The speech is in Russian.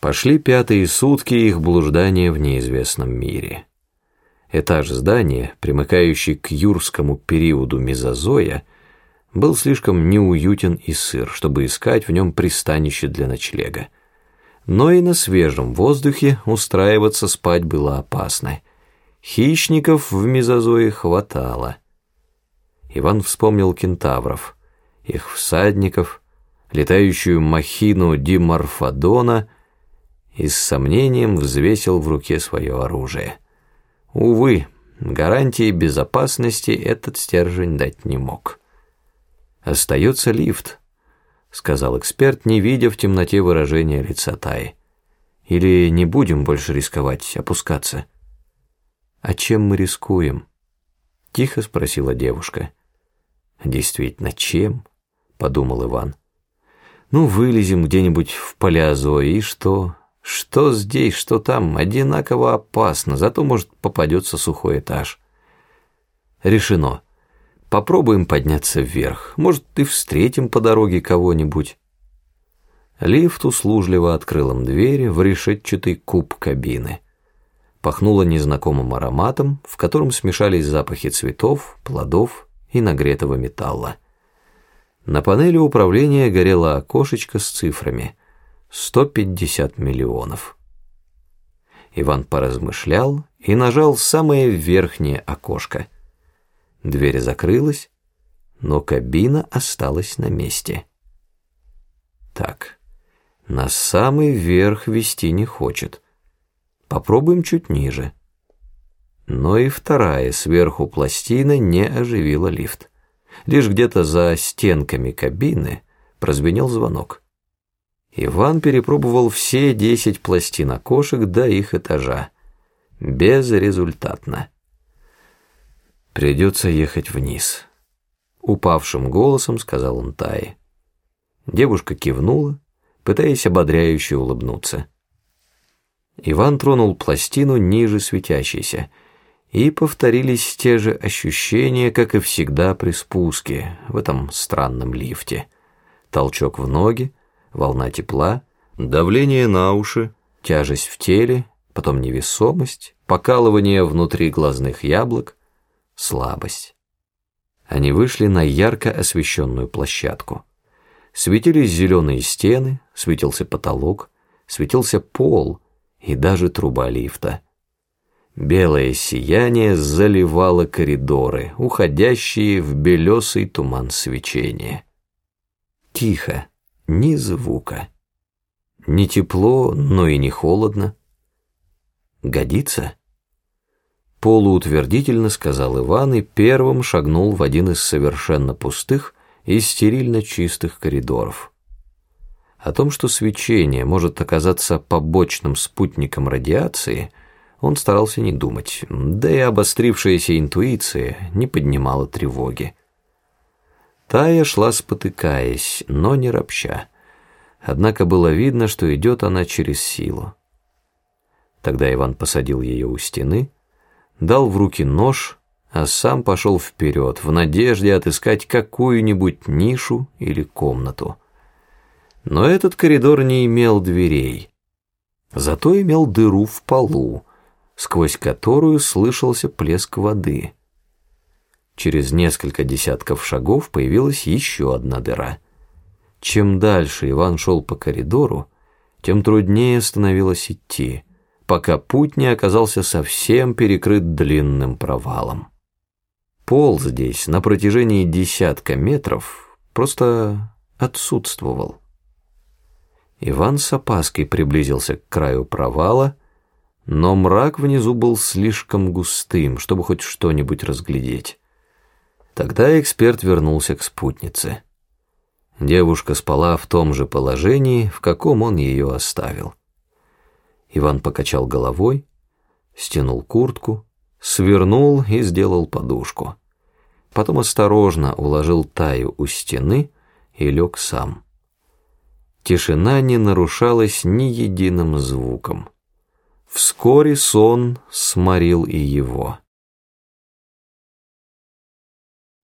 Пошли пятые сутки их блуждания в неизвестном мире. Этаж здания, примыкающий к юрскому периоду мезозоя, был слишком неуютен и сыр, чтобы искать в нем пристанище для ночлега. Но и на свежем воздухе устраиваться спать было опасно. Хищников в мезозое хватало. Иван вспомнил кентавров, их всадников, летающую махину Диморфодона и с сомнением взвесил в руке свое оружие. Увы, гарантии безопасности этот стержень дать не мог. «Остается лифт», — сказал эксперт, не видя в темноте выражения лица Таи. «Или не будем больше рисковать, опускаться?» «А чем мы рискуем?» — тихо спросила девушка. «Действительно, чем?» — подумал Иван. «Ну, вылезем где-нибудь в палеозое, и что?» Что здесь, что там, одинаково опасно, зато, может, попадется сухой этаж. Решено. Попробуем подняться вверх. Может, и встретим по дороге кого-нибудь. Лифт услужливо открыл им двери в решетчатый куб кабины. Пахнуло незнакомым ароматом, в котором смешались запахи цветов, плодов и нагретого металла. На панели управления горело окошечко с цифрами — 150 миллионов. Иван поразмышлял и нажал самое верхнее окошко. Дверь закрылась, но кабина осталась на месте. Так, на самый верх вести не хочет. Попробуем чуть ниже. Но и вторая сверху пластина не оживила лифт. Лишь где-то за стенками кабины прозвенел звонок. Иван перепробовал все десять пластин окошек до их этажа. Безрезультатно. «Придется ехать вниз», — упавшим голосом сказал он Тае. Девушка кивнула, пытаясь ободряюще улыбнуться. Иван тронул пластину ниже светящейся, и повторились те же ощущения, как и всегда при спуске в этом странном лифте. Толчок в ноги, волна тепла, давление на уши, тяжесть в теле, потом невесомость, покалывание внутри глазных яблок, слабость. Они вышли на ярко освещенную площадку. Светились зеленые стены, светился потолок, светился пол и даже труба лифта. Белое сияние заливало коридоры, уходящие в белесый туман свечения. Тихо ни звука. Не тепло, но и не холодно. Годится? Полуутвердительно сказал Иван и первым шагнул в один из совершенно пустых и стерильно чистых коридоров. О том, что свечение может оказаться побочным спутником радиации, он старался не думать, да и обострившаяся интуиция не поднимала тревоги. Тая шла спотыкаясь, но не ропща. Однако было видно, что идет она через силу. Тогда Иван посадил ее у стены, дал в руки нож, а сам пошел вперед в надежде отыскать какую-нибудь нишу или комнату. Но этот коридор не имел дверей, зато имел дыру в полу, сквозь которую слышался плеск воды. Через несколько десятков шагов появилась еще одна дыра. Чем дальше Иван шел по коридору, тем труднее становилось идти, пока путь не оказался совсем перекрыт длинным провалом. Пол здесь на протяжении десятка метров просто отсутствовал. Иван с опаской приблизился к краю провала, но мрак внизу был слишком густым, чтобы хоть что-нибудь разглядеть. Тогда эксперт вернулся к спутнице. Девушка спала в том же положении, в каком он ее оставил. Иван покачал головой, стянул куртку, свернул и сделал подушку. Потом осторожно уложил Таю у стены и лег сам. Тишина не нарушалась ни единым звуком. Вскоре сон сморил и его.